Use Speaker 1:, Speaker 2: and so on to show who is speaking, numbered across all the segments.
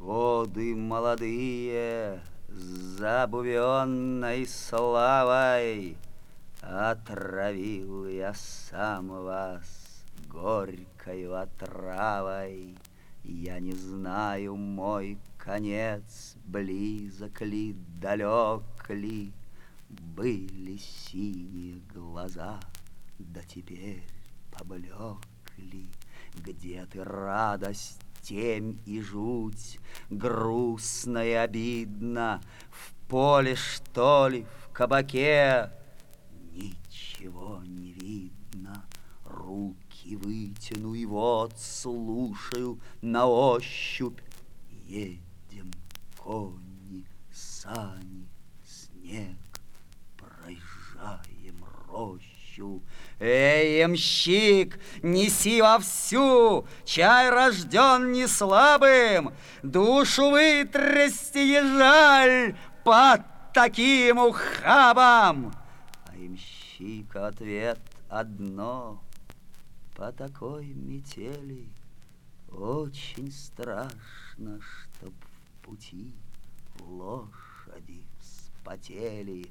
Speaker 1: Годы молодые, забувенной славой, Отравил я сам вас горькою отравой. Я не знаю, мой конец, близок ли, далек ли, Были синие глаза, да теперь поблекли. Где ты, радость, темь и жуть, Грустно и обидно, В поле, что ли, в кабаке? Ничего не видно, руки вытяну и вот слушаю на ощупь. Едем, кони, сани, снег, проезжаем рощу. Эй, ямщик, неси вовсю, чай рожден не слабым, душу вытрясти ежаль под таким ухабом. А ямщик ответ одно, по такой метели очень страшно, чтоб в пути лошади вспотели.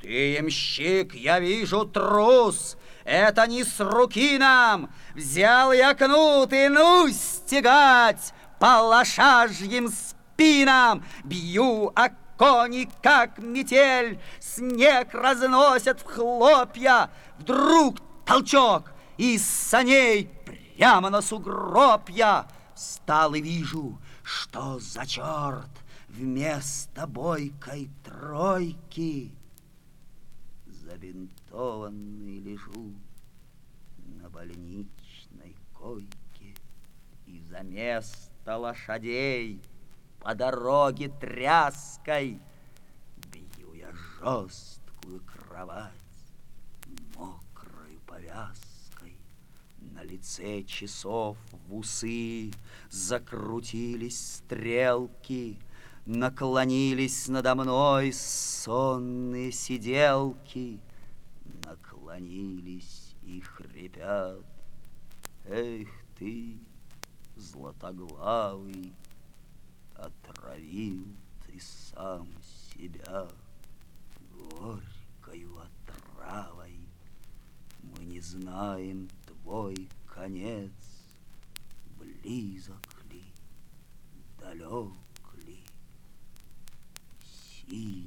Speaker 1: Ты, ямщик, я вижу трус, это не с руки нам. Взял я кнут и ну стегать по лошажьим спинам. Бью, а кони, как метель, снег разносят в хлопья. Вдруг толчок, из саней прямо на сугроб я встал и вижу, что за черт вместо бойкой тройки забинтованный лежу на больничной койке, и за место лошадей по дороге тряской бью я жесткую кровать мокрою повязкой. На лице часов в усы закрутились стрелки, Наклонились надо мной сонные сиделки, Наклонились и хрипят. Эх ты, златоглавый, Отравил ты сам себя горькою отравой. Мы не знаем твой конец, Близок ли, далек синие твои глаза.